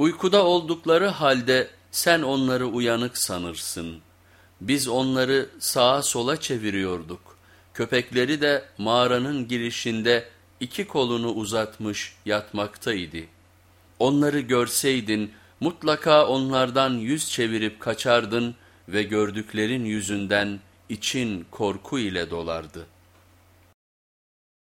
Uykuda oldukları halde sen onları uyanık sanırsın. Biz onları sağa sola çeviriyorduk. Köpekleri de mağaranın girişinde iki kolunu uzatmış yatmaktaydı. Onları görseydin mutlaka onlardan yüz çevirip kaçardın ve gördüklerin yüzünden için korku ile dolardı.''